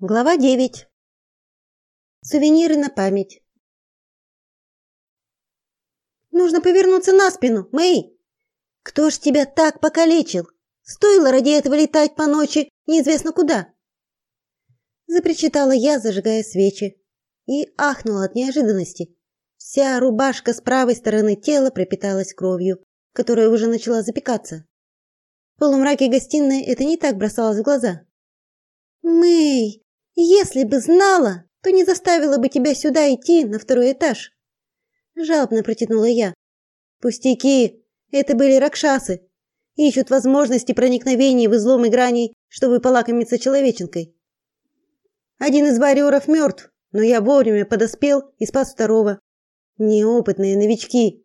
Глава 9. Сувениры на память. Нужно повернуться на спину, Мэй. Кто ж тебя так покалечил? Стоило ради этого летать по ночи неизвестно куда. Запричитала я, зажигая свечи, и ахнула от неожиданности. Вся рубашка с правой стороны тела пропиталась кровью, которая уже начала запекаться. В полумраке гостиной это не так бросалось в глаза. Мэй, если бы знала, то не заставила бы тебя сюда идти на второй этаж. Жалобно протянула я. Пустяки, это были ракшасы. Ищут возможности проникновения в изломы граней, чтобы полакомиться человеченкой. Один из варьеров мертв, но я вовремя подоспел и спас второго. Неопытные новички.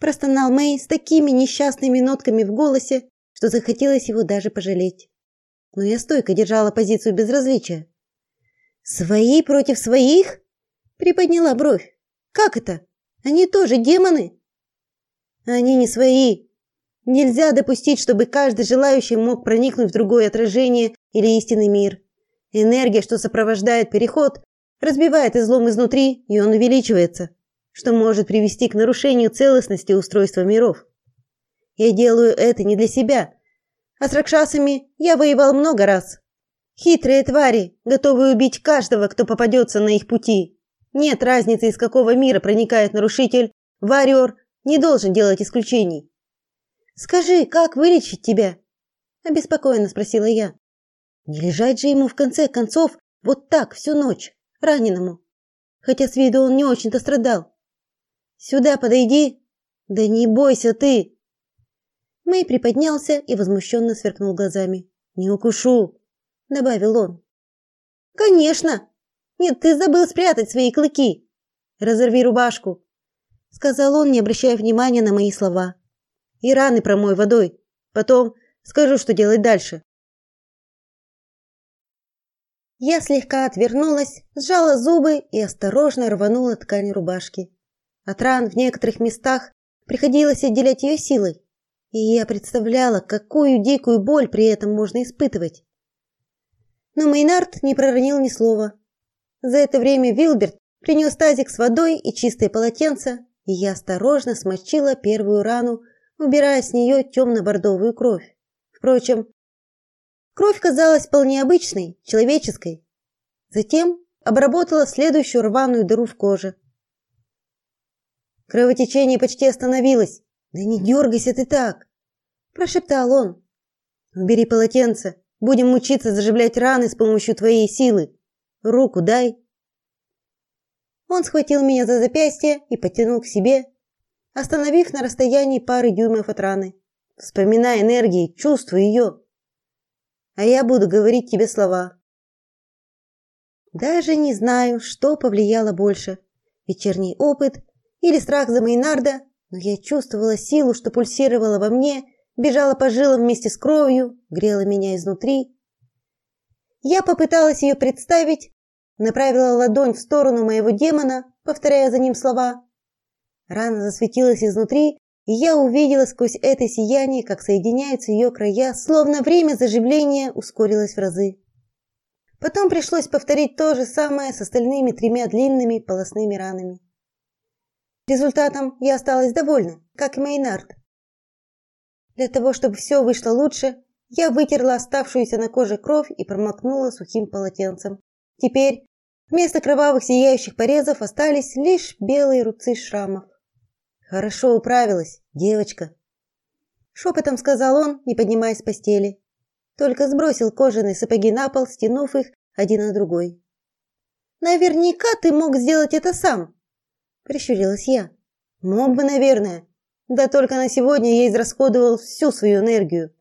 Простонал Мэй с такими несчастными нотками в голосе, что захотелось его даже пожалеть но я стойко держала позицию безразличия. Свои против своих? Приподняла бровь. Как это? Они тоже демоны? Они не свои. Нельзя допустить, чтобы каждый желающий мог проникнуть в другое отражение или истинный мир. Энергия, что сопровождает переход, разбивает излом изнутри, и он увеличивается, что может привести к нарушению целостности устройства миров. Я делаю это не для себя, а с ракшасами я воевал много раз. Хитрые твари, готовые убить каждого, кто попадется на их пути. Нет разницы, из какого мира проникает нарушитель, варьер не должен делать исключений. Скажи, как вылечить тебя? обеспокоенно спросила я. Не лежать же ему в конце концов вот так всю ночь, раненому. Хотя с виду он не очень-то страдал. Сюда подойди. Да не бойся ты, Мэй приподнялся и возмущенно сверкнул глазами. «Не укушу!» – добавил он. «Конечно! Нет, ты забыл спрятать свои клыки! Разорви рубашку!» – сказал он, не обращая внимания на мои слова. «И раны промой водой. Потом скажу, что делать дальше». Я слегка отвернулась, сжала зубы и осторожно рванула ткань рубашки. От ран в некоторых местах приходилось отделять ее силой, и я представляла, какую дикую боль при этом можно испытывать. Но Мейнард не проронил ни слова. За это время Вилберт принес тазик с водой и чистое полотенце, и я осторожно смочила первую рану, убирая с нее темно-бордовую кровь. Впрочем, кровь казалась вполне обычной, человеческой. Затем обработала следующую рваную дыру в коже. Кровотечение почти остановилось, да не дергайся ты так, прошептал он. Убери полотенце, будем мучиться заживлять раны с помощью твоей силы. Руку дай. Он схватил меня за запястье и потянул к себе, остановив на расстоянии пары дюймов от раны. Вспоминай энергии, чувствуй ее. А я буду говорить тебе слова. Даже не знаю, что повлияло больше: вечерний опыт или страх за Мейнарда, но я чувствовала силу, что пульсировала во мне, бежала по жилам вместе с кровью, грела меня изнутри. Я попыталась ее представить, направила ладонь в сторону моего демона, повторяя за ним слова. Рана засветилась изнутри, и я увидела сквозь это сияние, как соединяются ее края, словно время заживления ускорилось в разы. Потом пришлось повторить то же самое с остальными тремя длинными полосными ранами. Результатом я осталась довольна, как и Мейнард. Для того, чтобы все вышло лучше, я вытерла оставшуюся на коже кровь и промокнула сухим полотенцем. Теперь вместо кровавых сияющих порезов остались лишь белые рубцы шрамов. Хорошо управилась, девочка, шепотом сказал он, не поднимаясь с постели. Только сбросил кожаные сапоги на пол, стянув их один на другой. Наверняка ты мог сделать это сам, прищурилась я. Мог бы, наверное. Да только на сегодня я израсходовал всю свою энергию.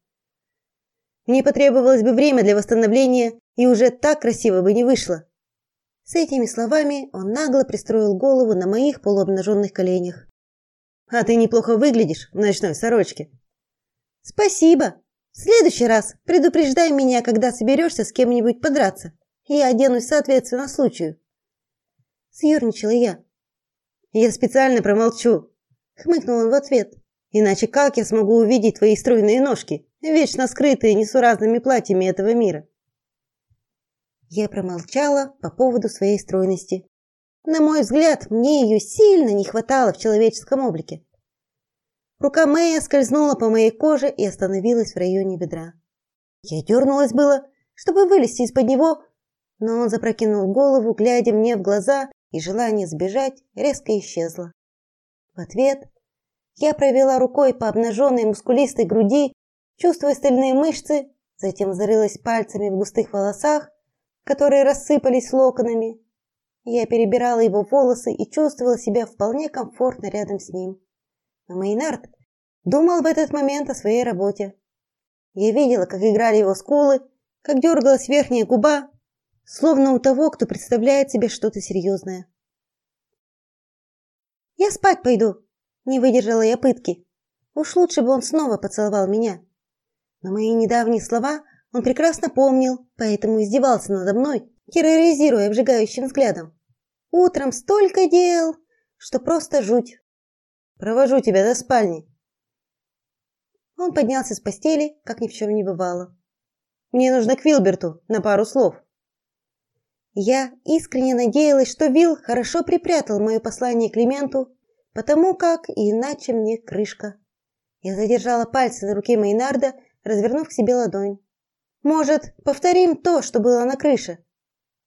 Мне потребовалось бы время для восстановления, и уже так красиво бы не вышло. С этими словами он нагло пристроил голову на моих полуобнаженных коленях. А ты неплохо выглядишь в ночной сорочке. Спасибо. В следующий раз предупреждай меня, когда соберешься с кем-нибудь подраться. Я оденусь соответственно случаю. Съерничала я. Я специально промолчу, хмыкнул он в ответ. Иначе как я смогу увидеть твои стройные ножки, вечно скрытые несуразными платьями этого мира? Я промолчала по поводу своей стройности. На мой взгляд, мне ее сильно не хватало в человеческом облике. Рука Мэя скользнула по моей коже и остановилась в районе бедра. Я дернулась было, чтобы вылезти из-под него, но он запрокинул голову, глядя мне в глаза, и желание сбежать резко исчезло. В ответ я провела рукой по обнаженной мускулистой груди, чувствуя стальные мышцы, затем зарылась пальцами в густых волосах, которые рассыпались локонами. Я перебирала его волосы и чувствовала себя вполне комфортно рядом с ним. Но Мейнард думал в этот момент о своей работе. Я видела, как играли его скулы, как дергалась верхняя губа, словно у того, кто представляет себе что-то серьезное. «Я спать пойду», – не выдержала я пытки. Уж лучше бы он снова поцеловал меня. Но мои недавние слова он прекрасно помнил, поэтому издевался надо мной, терроризируя обжигающим взглядом. Утром столько дел, что просто жуть. Провожу тебя до спальни. Он поднялся с постели, как ни в чем не бывало. Мне нужно к Вилберту на пару слов. Я искренне надеялась, что Вил хорошо припрятал мое послание Клименту, потому как иначе мне крышка. Я задержала пальцы на руке Мейнарда, развернув к себе ладонь. Может, повторим то, что было на крыше?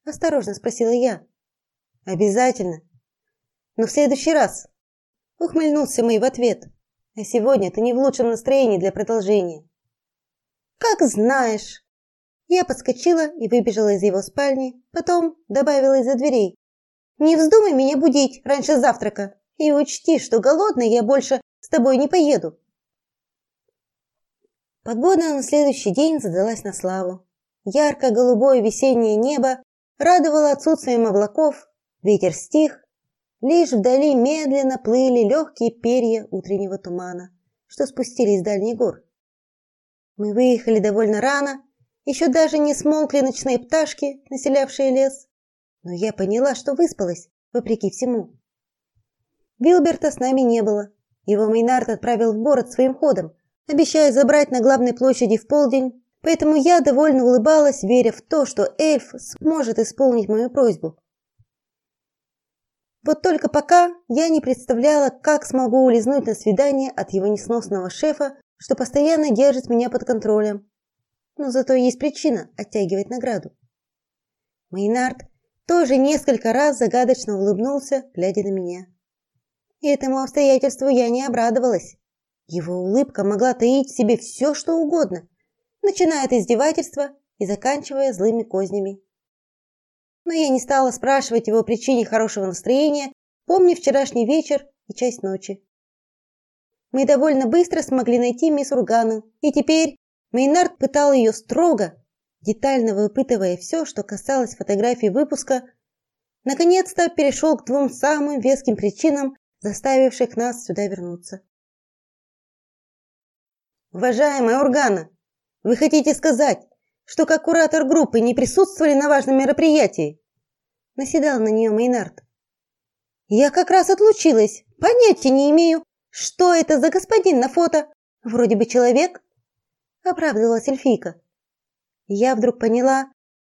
осторожно спросила я. Обязательно. Но в следующий раз. Ухмыльнулся Мэй в ответ. А сегодня ты не в лучшем настроении для продолжения. Как знаешь. Я подскочила и выбежала из его спальни, потом добавила из-за дверей: "Не вздумай меня будить раньше завтрака, и учти, что голодной я больше с тобой не поеду". Погода на следующий день задалась на славу. Ярко-голубое весеннее небо радовало отсутствием облаков, ветер стих, лишь вдали медленно плыли легкие перья утреннего тумана, что спустились с дальних гор. Мы выехали довольно рано, еще даже не смолкли ночные пташки, населявшие лес, но я поняла, что выспалась, вопреки всему. Вилберта с нами не было. Его Мейнард отправил в город своим ходом, обещая забрать на главной площади в полдень, поэтому я довольно улыбалась, веря в то, что эльф сможет исполнить мою просьбу. Вот только пока я не представляла, как смогу улизнуть на свидание от его несносного шефа, что постоянно держит меня под контролем. Но зато есть причина оттягивать награду. Мейнард тоже несколько раз загадочно улыбнулся, глядя на меня. И этому обстоятельству я не обрадовалась. Его улыбка могла таить в себе все, что угодно, начиная от издевательства и заканчивая злыми кознями. Но я не стала спрашивать его о причине хорошего настроения, помня вчерашний вечер и часть ночи. Мы довольно быстро смогли найти мисс Ургану, и теперь Мейнард пытал ее строго, детально выпытывая все, что касалось фотографий выпуска. Наконец-то перешел к двум самым веским причинам, заставивших нас сюда вернуться. Уважаемая Ургана, вы хотите сказать, что как куратор группы не присутствовали на важном мероприятии? Наседал на нее Мейнард. Я как раз отлучилась. Понятия не имею, что это за господин на фото. Вроде бы человек, оправдывалась эльфийка. Я вдруг поняла,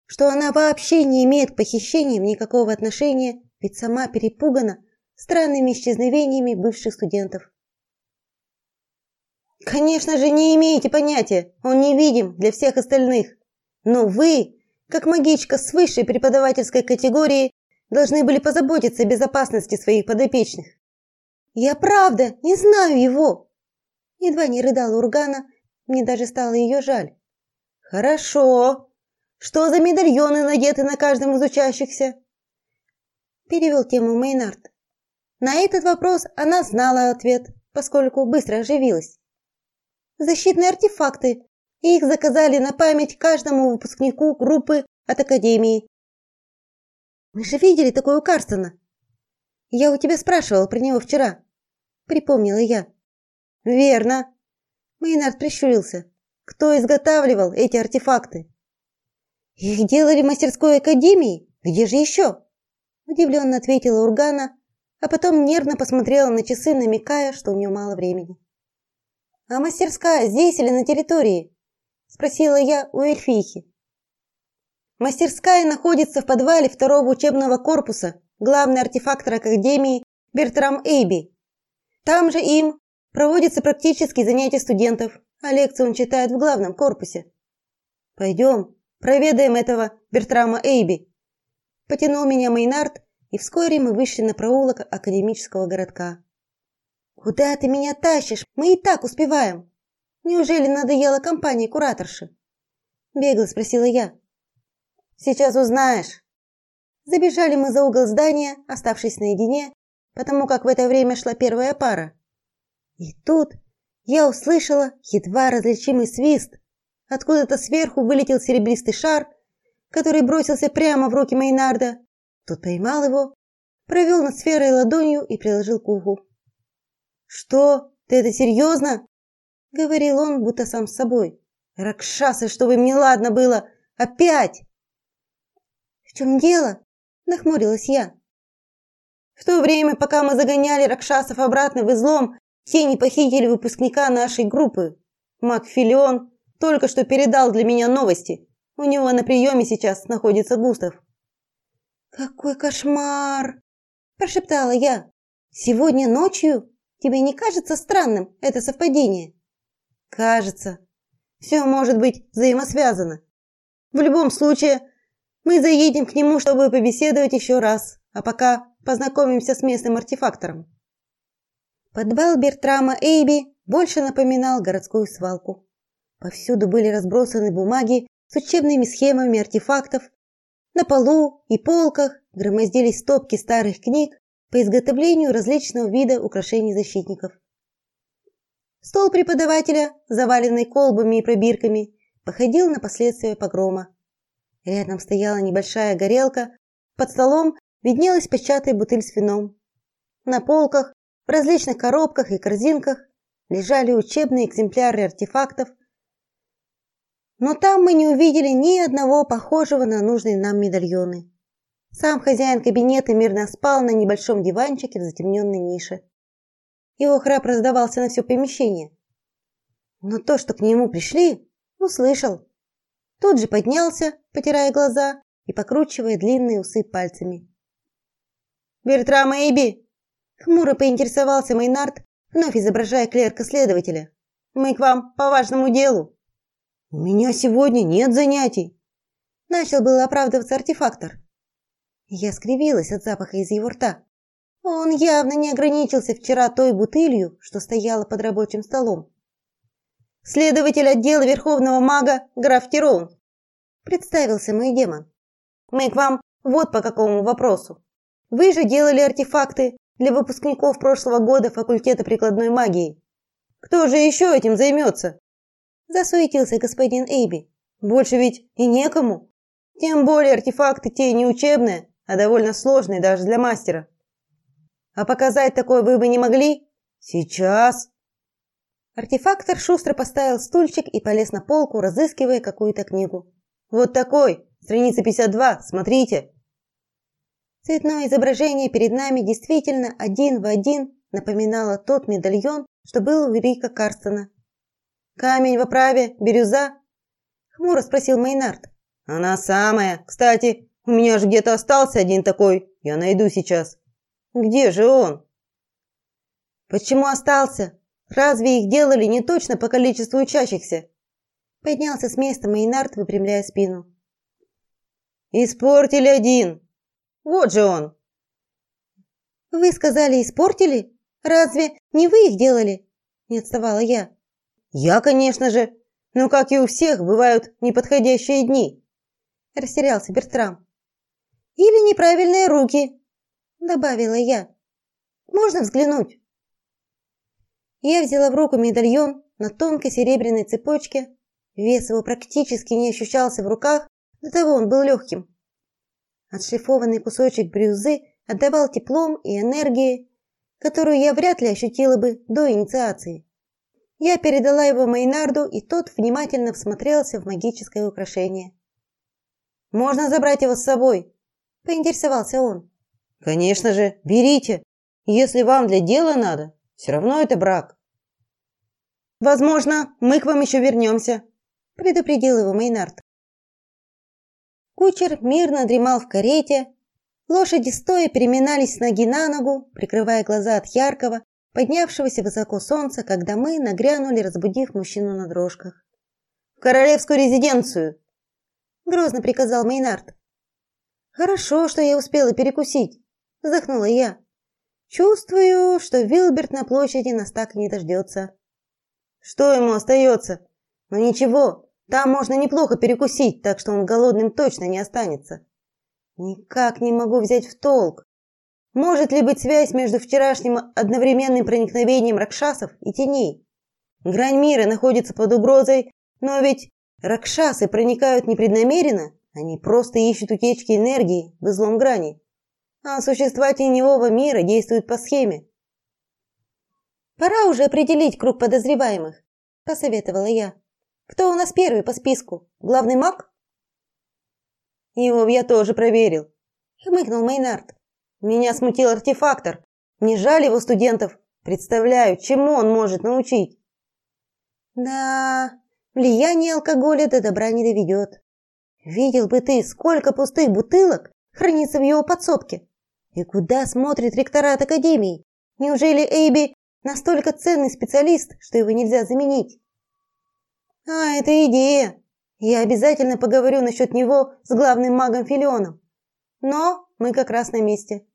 что она вообще не имеет к похищениям никакого отношения, ведь сама перепугана странными исчезновениями бывших студентов. Конечно же, не имеете понятия. Он невидим для всех остальных. Но вы, как магичка с высшей преподавательской категории, должны были позаботиться о безопасности своих подопечных. Я правда не знаю его. Едва не рыдала Ургана, мне даже стало ее жаль. Хорошо. Что за медальоны надеты на каждом из учащихся? Перевел тему Мейнард. На этот вопрос она знала ответ, поскольку быстро оживилась защитные артефакты, их заказали на память каждому выпускнику группы от академии. Мы же видели такое у Карстона. Я у тебя спрашивала про него вчера, припомнила я. Верно. Мейнард прищурился. Кто изготавливал эти артефакты? Их делали в мастерской академии. Где же еще? удивленно ответила Ургана, а потом нервно посмотрела на часы, намекая, что у нее мало времени. А мастерская здесь или на территории? спросила я у эльфийки. Мастерская находится в подвале второго учебного корпуса, главный артефактор Академии Бертрам Эйби. Там же им проводятся практические занятия студентов, а лекции он читает в главном корпусе. Пойдем, проведаем этого Бертрама Эйби. Потянул меня Мейнард, и вскоре мы вышли на проулок академического городка. Куда ты меня тащишь? Мы и так успеваем. Неужели надоела компания кураторши? Бегло спросила я. Сейчас узнаешь. Забежали мы за угол здания, оставшись наедине, потому как в это время шла первая пара. И тут я услышала едва различимый свист. Откуда-то сверху вылетел серебристый шар, который бросился прямо в руки Мейнарда. Тот поймал его, провел над сферой ладонью и приложил к уху. «Что? Ты это серьезно?» — говорил он, будто сам с собой. «Ракшасы, чтобы мне ладно было! Опять!» «В чем дело?» – нахмурилась я. «В то время, пока мы загоняли Ракшасов обратно в излом, тени похитили выпускника нашей группы. Макфилион только что передал для меня новости. У него на приеме сейчас находится Густав». «Какой кошмар!» – прошептала я. «Сегодня ночью? Тебе не кажется странным это совпадение?» «Кажется. Все может быть взаимосвязано. В любом случае, мы заедем к нему, чтобы побеседовать еще раз, а пока познакомимся с местным артефактором. Подвал Бертрама Эйби больше напоминал городскую свалку. Повсюду были разбросаны бумаги с учебными схемами артефактов. На полу и полках громоздились стопки старых книг по изготовлению различного вида украшений защитников. Стол преподавателя, заваленный колбами и пробирками, походил на последствия погрома. Рядом стояла небольшая горелка, под столом виднелась початая бутыль с вином. На полках, в различных коробках и корзинках лежали учебные экземпляры артефактов, но там мы не увидели ни одного похожего на нужные нам медальоны. Сам хозяин кабинета мирно спал на небольшом диванчике в затемненной нише. Его храп раздавался на все помещение. Но то, что к нему пришли, услышал. Тут же поднялся, потирая глаза и покручивая длинные усы пальцами. «Бертрам Эйби!» Хмуро поинтересовался Мейнард, вновь изображая клерка-следователя. «Мы к вам по важному делу». «У меня сегодня нет занятий!» Начал было оправдываться артефактор. Я скривилась от запаха из его рта. Он явно не ограничился вчера той бутылью, что стояла под рабочим столом следователь отдела Верховного мага граф Тирон. Представился мой демон. Мы к вам вот по какому вопросу. Вы же делали артефакты для выпускников прошлого года факультета прикладной магии. Кто же еще этим займется? Засуетился господин Эйби. Больше ведь и некому. Тем более артефакты те не учебные, а довольно сложные даже для мастера. А показать такое вы бы не могли? Сейчас. Артефактор шустро поставил стульчик и полез на полку, разыскивая какую-то книгу. «Вот такой! Страница 52, смотрите!» Цветное изображение перед нами действительно один в один напоминало тот медальон, что был у Рика Карстона. «Камень в оправе, бирюза?» – хмуро спросил Мейнард. «Она самая. Кстати, у меня же где-то остался один такой. Я найду сейчас». «Где же он?» «Почему остался?» Разве их делали не точно по количеству учащихся? Поднялся с места Мейнард, выпрямляя спину. Испортили один. Вот же он. Вы сказали, испортили? Разве не вы их делали? Не отставала я. Я, конечно же. Но как и у всех, бывают неподходящие дни. Растерялся Бертрам. Или неправильные руки, добавила я. Можно взглянуть? Я взяла в руку медальон на тонкой серебряной цепочке. Вес его практически не ощущался в руках, до того он был легким. Отшлифованный кусочек брюзы отдавал теплом и энергией, которую я вряд ли ощутила бы до инициации. Я передала его Мейнарду, и тот внимательно всмотрелся в магическое украшение. «Можно забрать его с собой?» – поинтересовался он. «Конечно же, берите, если вам для дела надо». Все равно это брак. Возможно, мы к вам еще вернемся, предупредил его Мейнард. Кучер мирно дремал в карете. Лошади стоя переминались с ноги на ногу, прикрывая глаза от яркого, поднявшегося высоко солнца, когда мы нагрянули, разбудив мужчину на дрожках. «В королевскую резиденцию!» – грозно приказал Мейнард. «Хорошо, что я успела перекусить», – вздохнула я. «Чувствую, что Вилберт на площади нас так и не дождется». «Что ему остается? Ну ничего, там можно неплохо перекусить, так что он голодным точно не останется». Никак не могу взять в толк, может ли быть связь между вчерашним одновременным проникновением ракшасов и теней? Грань мира находится под угрозой, но ведь ракшасы проникают непреднамеренно, они просто ищут утечки энергии в излом грани. А существа теневого мира действуют по схеме. Пора уже определить круг подозреваемых, посоветовала я. Кто у нас первый по списку? Главный маг? Его я тоже проверил, хмыкнул Мейнард. Меня смутил артефактор. Не жаль его студентов. Представляю, чему он может научить. Да, влияние алкоголя до добра не доведет. Видел бы ты, сколько пустых бутылок хранится в его подсобке. И куда смотрит ректорат академии? Неужели Эйби настолько ценный специалист, что его нельзя заменить? А, это идея. Я обязательно поговорю насчет него с главным магом Филионом. Но мы как раз на месте.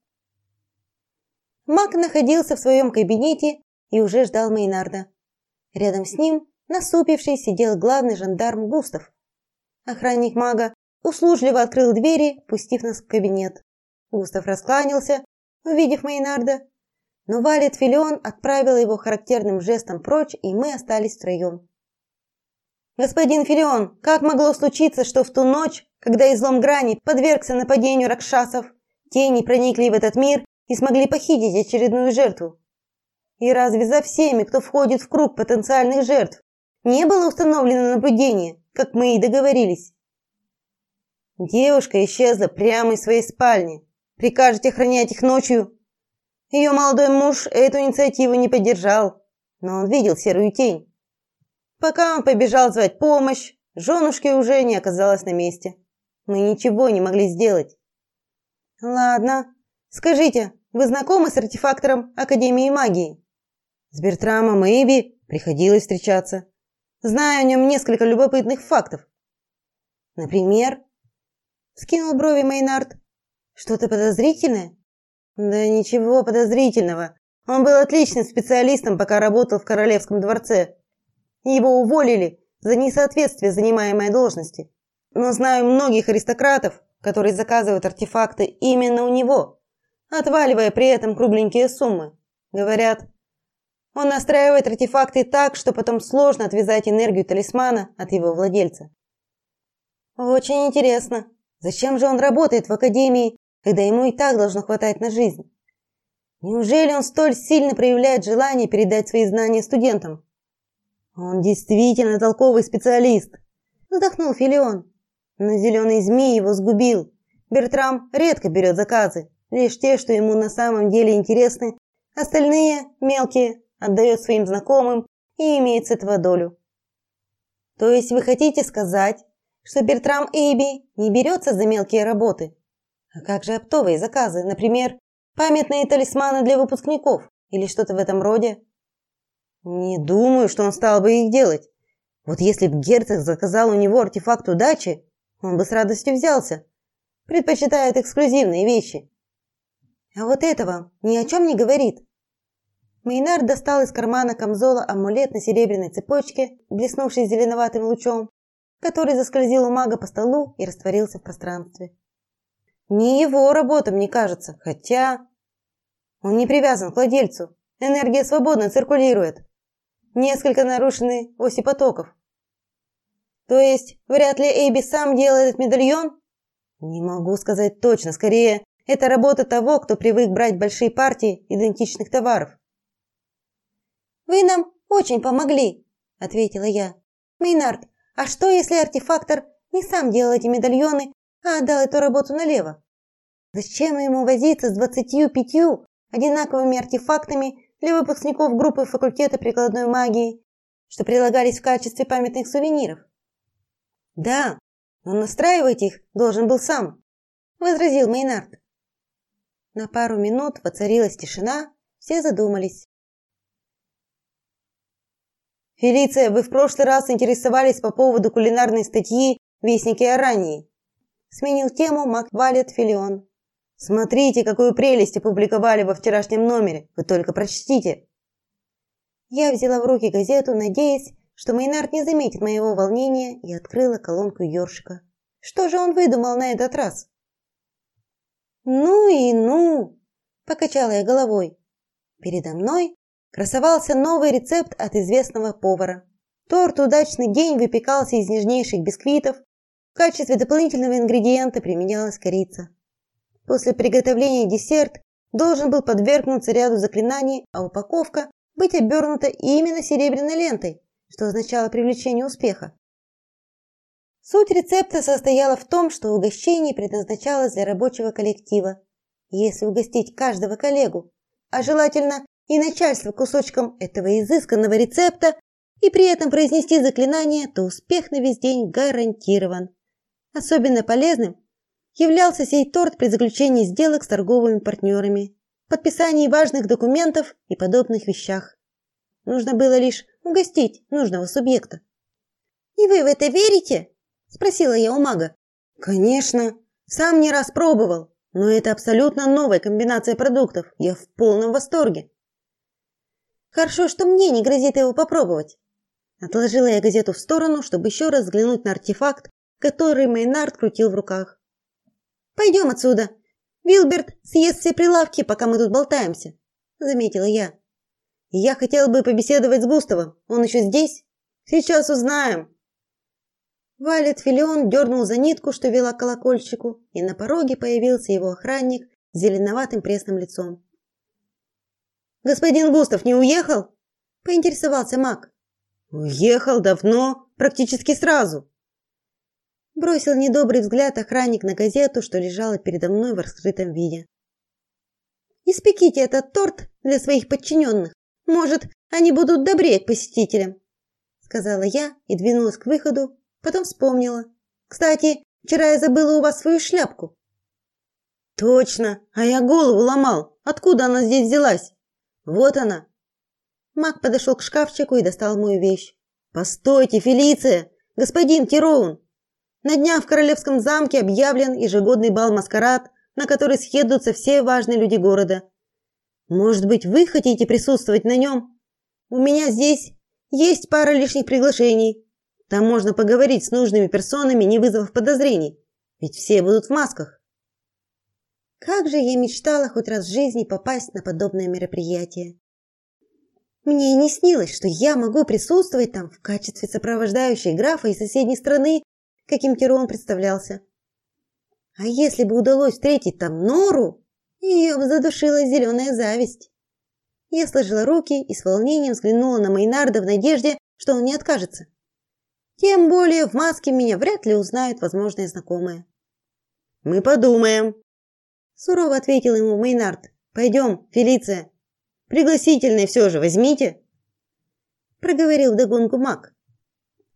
Мак находился в своем кабинете и уже ждал Мейнарда. Рядом с ним, насупившись, сидел главный жандарм Густав. Охранник мага услужливо открыл двери, пустив нас в кабинет. Густав раскланялся, увидев Мейнарда, но Валет Филион отправила его характерным жестом прочь, и мы остались втроем. «Господин Филион, как могло случиться, что в ту ночь, когда излом грани подвергся нападению ракшасов, тени проникли в этот мир и смогли похитить очередную жертву. И разве за всеми, кто входит в круг потенциальных жертв, не было установлено наблюдение, как мы и договорились? Девушка исчезла прямо из своей спальни. Прикажете охранять их ночью? Ее молодой муж эту инициативу не поддержал, но он видел серую тень. Пока он побежал звать помощь, женушки уже не оказалось на месте. Мы ничего не могли сделать. Ладно, скажите, вы знакомы с артефактором Академии магии? С Бертрамом Эйби приходилось встречаться. Знаю о нем несколько любопытных фактов. Например, скинул брови Мейнард. Что-то подозрительное? Да ничего подозрительного. Он был отличным специалистом, пока работал в королевском дворце. Его уволили за несоответствие занимаемой должности. Но знаю многих аристократов, которые заказывают артефакты именно у него отваливая при этом кругленькие суммы. Говорят, он настраивает артефакты так, что потом сложно отвязать энергию талисмана от его владельца. Очень интересно, зачем же он работает в академии, когда ему и так должно хватать на жизнь? Неужели он столь сильно проявляет желание передать свои знания студентам? Он действительно толковый специалист, вздохнул Филион. Но зеленый змей его сгубил. Бертрам редко берет заказы, лишь те, что ему на самом деле интересны, остальные, мелкие, отдает своим знакомым и имеет с этого долю. То есть вы хотите сказать, что Бертрам Эйби не берется за мелкие работы? А как же оптовые заказы, например, памятные талисманы для выпускников или что-то в этом роде? Не думаю, что он стал бы их делать. Вот если бы герцог заказал у него артефакт удачи, он бы с радостью взялся. Предпочитает эксклюзивные вещи. А вот этого ни о чем не говорит. Мейнард достал из кармана камзола амулет на серебряной цепочке, блеснувший зеленоватым лучом, который заскользил у мага по столу и растворился в пространстве. Не его работа, мне кажется, хотя... Он не привязан к владельцу. Энергия свободно циркулирует. Несколько нарушены оси потоков. То есть, вряд ли Эйби сам делает этот медальон? Не могу сказать точно, скорее, это работа того, кто привык брать большие партии идентичных товаров. Вы нам очень помогли, ответила я. Мейнард, а что если артефактор не сам делал эти медальоны, а отдал эту работу налево? Зачем ему возиться с двадцатью пятью одинаковыми артефактами для выпускников группы факультета прикладной магии, что прилагались в качестве памятных сувениров? Да, Он настраивать их должен был сам, возразил Мейнард. На пару минут воцарилась тишина, все задумались. Фелиция, вы в прошлый раз интересовались по поводу кулинарной статьи Вестники Арании. Сменил тему Маквалет Филион. Смотрите, какую прелесть опубликовали во вчерашнем номере. Вы только прочтите. Я взяла в руки газету, надеясь, что Мейнард не заметит моего волнения, и открыла колонку ёршика. Что же он выдумал на этот раз? Ну и ну, покачала я головой. Передо мной красовался новый рецепт от известного повара. Торт «Удачный день» выпекался из нежнейших бисквитов. В качестве дополнительного ингредиента применялась корица. После приготовления десерт должен был подвергнуться ряду заклинаний, а упаковка быть обернута именно серебряной лентой, что означало привлечение успеха. Суть рецепта состояла в том, что угощение предназначалось для рабочего коллектива. Если угостить каждого коллегу, а желательно и начальство кусочком этого изысканного рецепта и при этом произнести заклинание, то успех на весь день гарантирован. Особенно полезным являлся сей торт при заключении сделок с торговыми партнерами, подписании важных документов и подобных вещах. Нужно было лишь угостить нужного субъекта. «И вы в это верите?» – спросила я у мага. «Конечно. Сам не раз пробовал, но это абсолютно новая комбинация продуктов. Я в полном восторге». «Хорошо, что мне не грозит его попробовать». Отложила я газету в сторону, чтобы еще раз взглянуть на артефакт, который Мейнард крутил в руках. Пойдем отсюда. Вилберт съест все прилавки, пока мы тут болтаемся, заметила я. Я хотел бы побеседовать с Густавом. Он еще здесь? Сейчас узнаем. Валет Филион дернул за нитку, что вела к колокольчику, и на пороге появился его охранник с зеленоватым пресным лицом. Господин Густав не уехал? поинтересовался Мак. Уехал давно, практически сразу. Бросил недобрый взгляд охранник на газету, что лежала передо мной в раскрытом виде. Испеките этот торт для своих подчиненных. Может, они будут добрее к посетителям, сказала я и двинулась к выходу, потом вспомнила. Кстати, вчера я забыла у вас свою шляпку. Точно, а я голову ломал. Откуда она здесь взялась? Вот она. Мак подошел к шкафчику и достал мою вещь. Постойте, Фелиция, господин Тироун, на днях в королевском замке объявлен ежегодный бал-маскарад, на который съедутся все важные люди города. Может быть, вы хотите присутствовать на нем? У меня здесь есть пара лишних приглашений. Там можно поговорить с нужными персонами, не вызвав подозрений, ведь все будут в масках. Как же я мечтала хоть раз в жизни попасть на подобное мероприятие. Мне и не снилось, что я могу присутствовать там в качестве сопровождающей графа из соседней страны каким Тирон представлялся. А если бы удалось встретить там Нору, ее бы задушила зеленая зависть. Я сложила руки и с волнением взглянула на Мейнарда в надежде, что он не откажется. Тем более в маске меня вряд ли узнают возможные знакомые. Мы подумаем, сурово ответил ему Мейнард. Пойдем, Фелиция. Пригласительные все же возьмите, проговорил догонку Мак.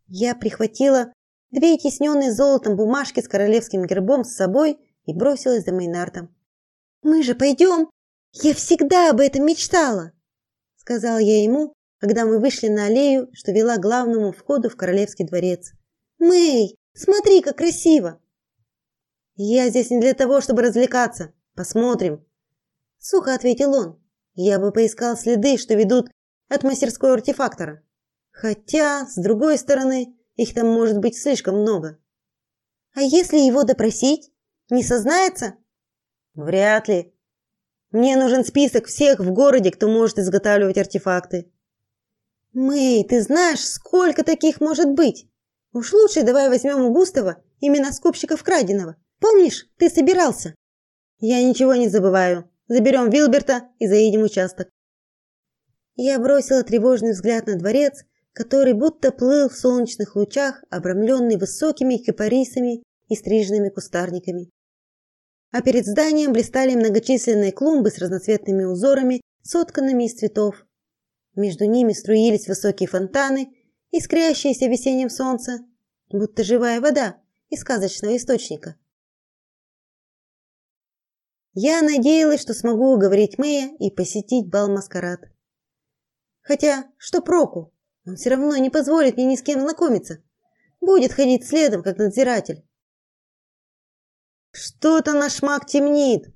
Я прихватила две тисненные золотом бумажки с королевским гербом с собой и бросилась за Мейнартом. «Мы же пойдем! Я всегда об этом мечтала!» Сказала я ему, когда мы вышли на аллею, что вела к главному входу в королевский дворец. «Мэй, смотри, как красиво!» «Я здесь не для того, чтобы развлекаться. Посмотрим!» Сухо ответил он. «Я бы поискал следы, что ведут от мастерской артефактора. Хотя, с другой стороны, их там может быть слишком много. А если его допросить? Не сознается? Вряд ли. Мне нужен список всех в городе, кто может изготавливать артефакты. Мэй, ты знаешь, сколько таких может быть? Уж лучше давай возьмем у Густава имена скупщиков краденого. Помнишь, ты собирался? Я ничего не забываю. Заберем Вилберта и заедем в участок. Я бросила тревожный взгляд на дворец который будто плыл в солнечных лучах, обрамленный высокими кипарисами и стриженными кустарниками. А перед зданием блистали многочисленные клумбы с разноцветными узорами, сотканными из цветов. Между ними струились высокие фонтаны, искрящиеся в весеннем солнце, будто живая вода, из сказочного источника. Я надеялась, что смогу уговорить Мэя и посетить бал-маскарад. Хотя, что проку? Он все равно не позволит мне ни с кем знакомиться. Будет ходить следом, как надзиратель. Что-то наш маг темнит,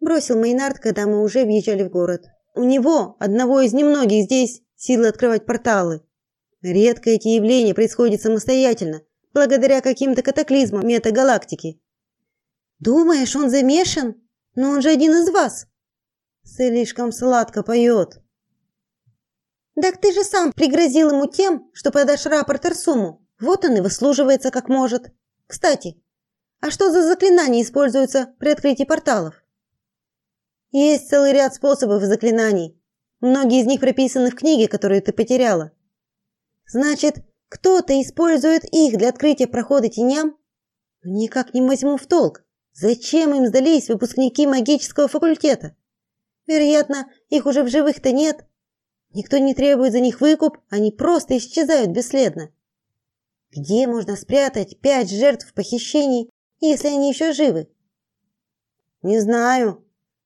бросил Мейнард, когда мы уже въезжали в город. У него, одного из немногих здесь, силы открывать порталы. Редко эти явления происходят самостоятельно, благодаря каким-то катаклизмам метагалактики. Думаешь, он замешан? Но он же один из вас. Слишком сладко поет. Так ты же сам пригрозил ему тем, что подашь рапорт Арсуму. Вот он и выслуживается как может. Кстати, а что за заклинания используются при открытии порталов? Есть целый ряд способов заклинаний. Многие из них прописаны в книге, которую ты потеряла. Значит, кто-то использует их для открытия прохода теням? Никак не возьму в толк. Зачем им сдались выпускники магического факультета? Вероятно, их уже в живых-то нет. Никто не требует за них выкуп, они просто исчезают бесследно. Где можно спрятать пять жертв похищений, если они еще живы? Не знаю,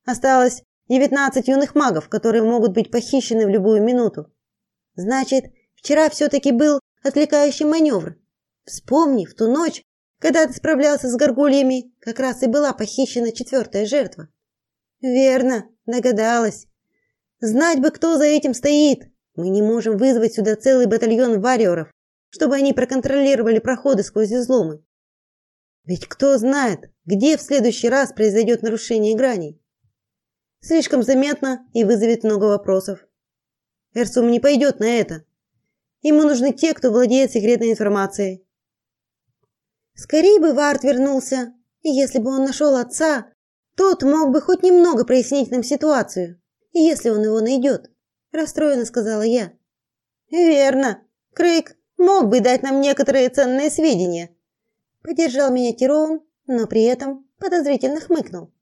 Осталось 19 юных магов, которые могут быть похищены в любую минуту. Значит, вчера все таки был отвлекающий маневр. Вспомни, в ту ночь, когда ты справлялся с горгульями, как раз и была похищена четвертая жертва. Верно, догадалась. Знать бы, кто за этим стоит. Мы не можем вызвать сюда целый батальон варьеров, чтобы они проконтролировали проходы сквозь изломы. Ведь кто знает, где в следующий раз произойдет нарушение граней. Слишком заметно и вызовет много вопросов. Эрсум не пойдет на это. Ему нужны те, кто владеет секретной информацией. Скорее бы Варт вернулся, и если бы он нашел отца, тот мог бы хоть немного прояснить нам ситуацию. Если он его найдет, расстроенно сказала я. Верно. Крейг мог бы дать нам некоторые ценные сведения. Поддержал меня Тирон, но при этом подозрительно хмыкнул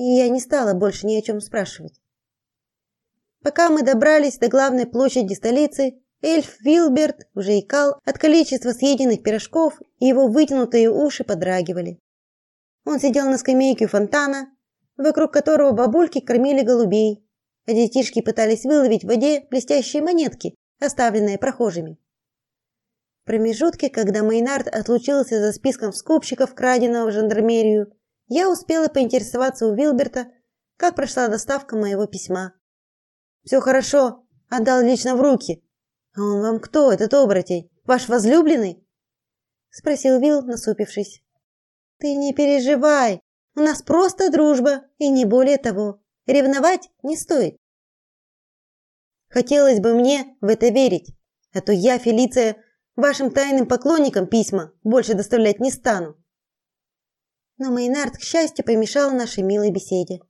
и я не стала больше ни о чем спрашивать. Пока мы добрались до главной площади столицы, эльф Вилберт уже икал от количества съеденных пирожков, и его вытянутые уши подрагивали. Он сидел на скамейке у фонтана, вокруг которого бабульки кормили голубей, детишки пытались выловить в воде блестящие монетки, оставленные прохожими. В промежутке, когда Мейнард отлучился за списком скупщиков, краденого в жандармерию, я успела поинтересоваться у Вилберта, как прошла доставка моего письма. «Все хорошо, отдал лично в руки. А он вам кто, этот оборотень? Ваш возлюбленный? спросил Вил, насупившись. Ты не переживай, у нас просто дружба и не более того. Ревновать не стоит. Хотелось бы мне в это верить, а то я, Фелиция, вашим тайным поклонникам письма больше доставлять не стану но Мейнард, к счастью, помешал нашей милой беседе.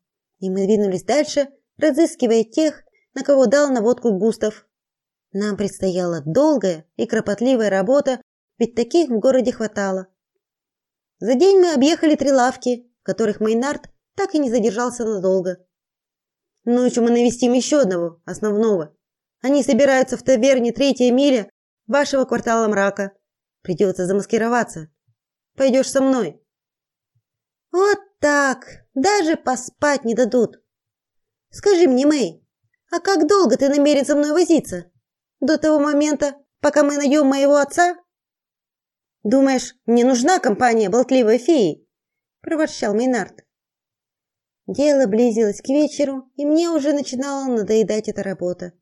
И мы двинулись дальше, разыскивая тех, на кого дал наводку Густав. Нам предстояла долгая и кропотливая работа, ведь таких в городе хватало. За день мы объехали три лавки, в которых Мейнард так и не задержался надолго. Ночью мы навестим еще одного, основного. Они собираются в таверне Третья миля вашего квартала мрака. Придется замаскироваться. Пойдешь со мной. Вот так, даже поспать не дадут. Скажи мне, Мэй, а как долго ты намерен со мной возиться? До того момента, пока мы найдем моего отца? Думаешь, мне нужна компания болтливой феи? проворчал Мейнард. Дело близилось к вечеру, и мне уже начинала надоедать эта работа.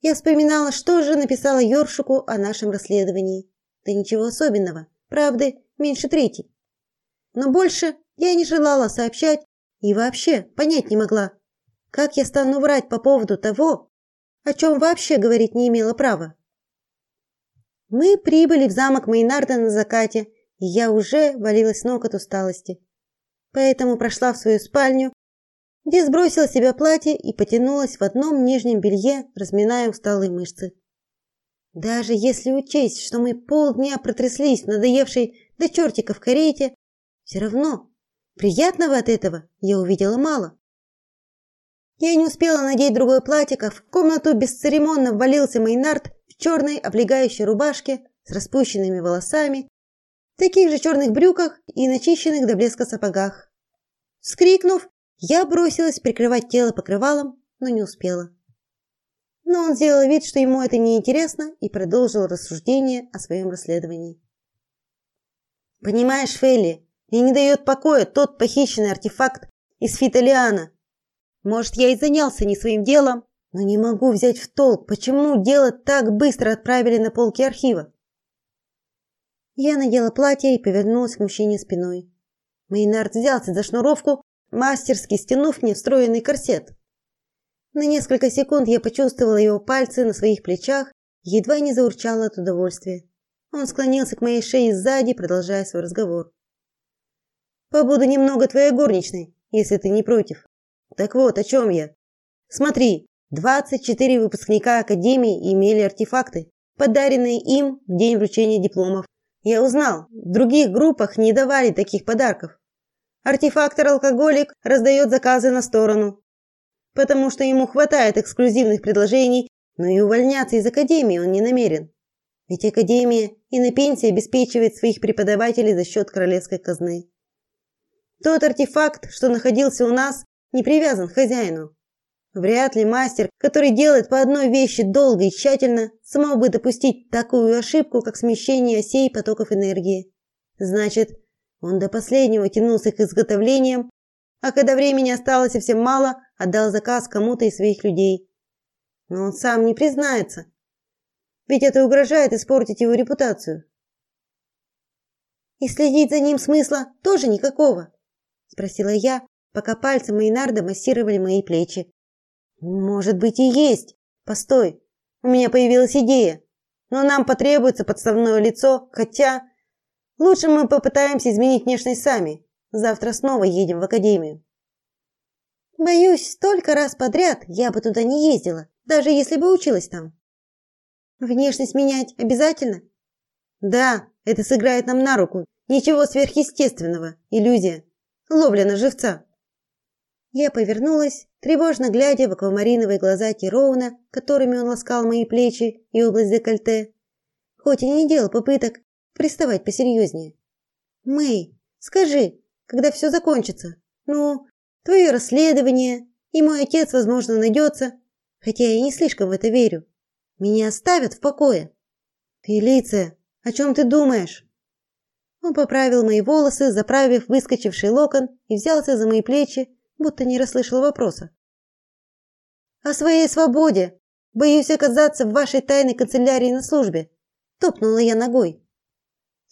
Я вспоминала, что же написала Ёршику о нашем расследовании. Да ничего особенного, правды меньше трети. Но больше я не желала сообщать и вообще понять не могла, как я стану врать по поводу того, о чем вообще говорить не имела права. Мы прибыли в замок Мейнарда на закате, и я уже валилась с ног от усталости. Поэтому прошла в свою спальню, где сбросила с себя платье и потянулась в одном нижнем белье, разминая усталые мышцы. Даже если учесть, что мы полдня протряслись в надоевшей до чертиков карете, все равно Приятного от этого я увидела мало. Я не успела надеть другое платье, как в комнату бесцеремонно ввалился Мейнард в черной облегающей рубашке с распущенными волосами в таких же черных брюках и начищенных до блеска сапогах. Вскрикнув, я бросилась прикрывать тело покрывалом, но не успела. Но он сделал вид, что ему это не интересно, и продолжил рассуждение о своем расследовании. Понимаешь, Фелли, мне не дает покоя тот похищенный артефакт из фитолиана. Может, я и занялся не своим делом, но не могу взять в толк, почему дело так быстро отправили на полки архива. Я надела платье и повернулась к мужчине спиной. Мейнард взялся за шнуровку мастерски стянув мне встроенный корсет. На несколько секунд я почувствовала его пальцы на своих плечах, едва не заурчала от удовольствия. Он склонился к моей шее сзади, продолжая свой разговор. Побуду немного твоей горничной, если ты не против. Так вот, о чем я. Смотри, 24 выпускника академии имели артефакты, подаренные им в день вручения дипломов. Я узнал, в других группах не давали таких подарков. Артефактор-алкоголик раздает заказы на сторону, потому что ему хватает эксклюзивных предложений, но и увольняться из академии он не намерен. Ведь академия и на пенсии обеспечивает своих преподавателей за счет королевской казны. Тот артефакт, что находился у нас, не привязан к хозяину. Вряд ли мастер, который делает по одной вещи долго и тщательно, смог бы допустить такую ошибку, как смещение осей потоков энергии. Значит, он до последнего тянулся к изготовлениям, а когда времени осталось совсем мало, отдал заказ кому-то из своих людей. Но он сам не признается. Ведь это угрожает испортить его репутацию. И следить за ним смысла тоже никакого, спросила я, пока пальцы Мейнарда массировали мои плечи. Может быть и есть. Постой. У меня появилась идея. Но нам потребуется подставное лицо, хотя Лучше мы попытаемся изменить внешность сами. Завтра снова едем в академию. Боюсь, столько раз подряд я бы туда не ездила, даже если бы училась там. Внешность менять обязательно? Да, это сыграет нам на руку. Ничего сверхъестественного, иллюзия. Ловля на живца. Я повернулась, тревожно глядя в аквамариновые глаза Тироуна, которыми он ласкал мои плечи и область декольте. Хоть и не делал попыток приставать посерьезнее. Мэй, скажи, когда все закончится? Ну, твое расследование, и мой отец, возможно, найдется, хотя я не слишком в это верю. Меня оставят в покое. Фелиция, о чем ты думаешь? Он поправил мои волосы, заправив выскочивший локон и взялся за мои плечи, будто не расслышал вопроса. О своей свободе. Боюсь оказаться в вашей тайной канцелярии на службе. Топнула я ногой.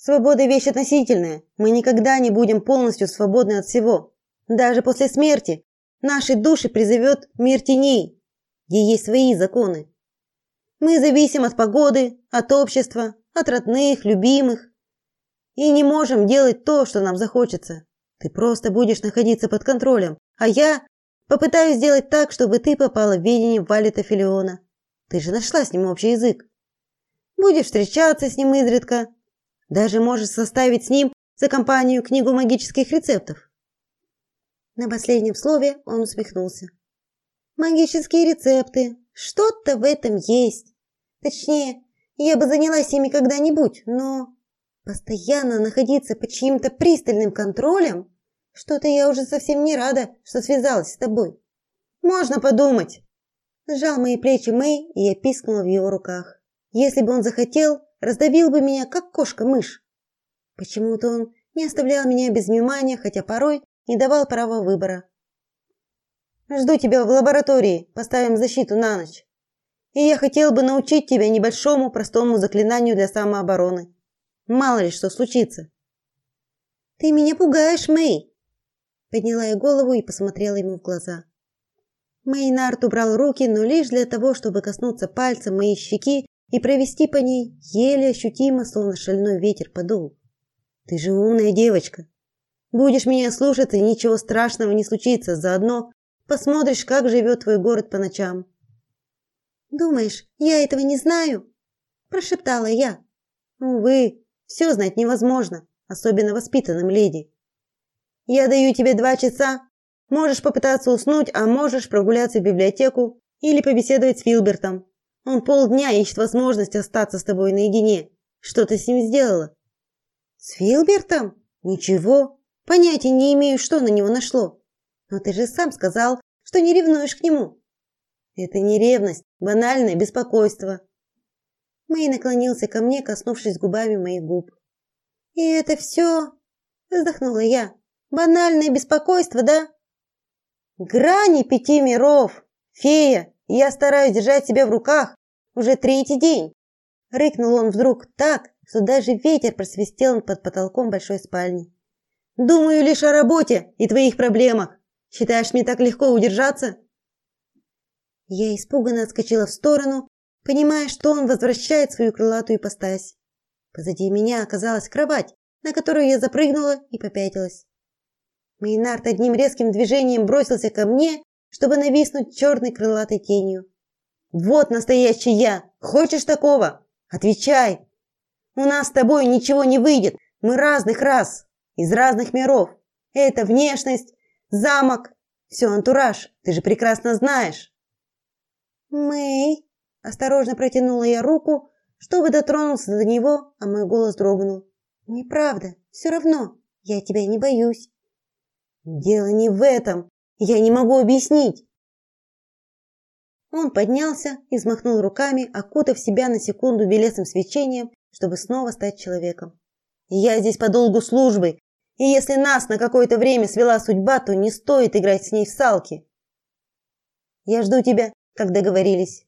Свобода вещь относительная. Мы никогда не будем полностью свободны от всего. Даже после смерти наши души призовет мир теней, где есть свои законы. Мы зависим от погоды, от общества, от родных, любимых и не можем делать то, что нам захочется. Ты просто будешь находиться под контролем, а я попытаюсь сделать так, чтобы ты попала в видение Валета Филиона. Ты же нашла с ним общий язык. Будешь встречаться с ним изредка, даже можешь составить с ним за компанию книгу магических рецептов. На последнем слове он усмехнулся. Магические рецепты. Что-то в этом есть. Точнее, я бы занялась ими когда-нибудь, но постоянно находиться под чьим-то пристальным контролем, что-то я уже совсем не рада, что связалась с тобой. Можно подумать. Сжал мои плечи Мэй, и я пискнула в его руках. Если бы он захотел, раздавил бы меня, как кошка-мышь. Почему-то он не оставлял меня без внимания, хотя порой не давал права выбора. Жду тебя в лаборатории, поставим защиту на ночь. И я хотел бы научить тебя небольшому простому заклинанию для самообороны. Мало ли что случится. Ты меня пугаешь, Мэй. Подняла я голову и посмотрела ему в глаза. Мейнард убрал руки, но лишь для того, чтобы коснуться пальцем моей щеки и провести по ней еле ощутимо, словно шальной ветер подул. Ты же умная девочка. Будешь меня слушаться, и ничего страшного не случится. Заодно посмотришь, как живет твой город по ночам. Думаешь, я этого не знаю? прошептала я. Увы, все знать невозможно, особенно воспитанным леди. Я даю тебе два часа. Можешь попытаться уснуть, а можешь прогуляться в библиотеку или побеседовать с Филбертом. Он полдня ищет возможность остаться с тобой наедине. Что ты с ним сделала? С Филбертом? Ничего. Понятия не имею, что на него нашло. Но ты же сам сказал, что не ревнуешь к нему. Это не ревность, банальное беспокойство. Мэй наклонился ко мне, коснувшись губами моих губ. И это все? Вздохнула я. Банальное беспокойство, да? Грани пяти миров. Фея, я стараюсь держать себя в руках уже третий день. Рыкнул он вдруг так, что даже ветер просвистел под потолком большой спальни. Думаю лишь о работе и твоих проблемах. Считаешь, мне так легко удержаться? Я испуганно отскочила в сторону, понимая, что он возвращает свою крылатую ипостась. Позади меня оказалась кровать, на которую я запрыгнула и попятилась. Мейнард одним резким движением бросился ко мне, чтобы нависнуть черной крылатой тенью. Вот настоящий я. Хочешь такого? Отвечай. У нас с тобой ничего не выйдет. Мы разных рас, из разных миров. Это внешность, замок, все антураж. Ты же прекрасно знаешь. Мэй, осторожно протянула я руку, чтобы дотронуться до него, а мой голос дрогнул. Неправда, все равно, я тебя не боюсь. Дело не в этом. Я не могу объяснить. Он поднялся и взмахнул руками, окутав себя на секунду белесым свечением, чтобы снова стать человеком. Я здесь по долгу службы, и если нас на какое-то время свела судьба, то не стоит играть с ней в салки. Я жду тебя, как договорились.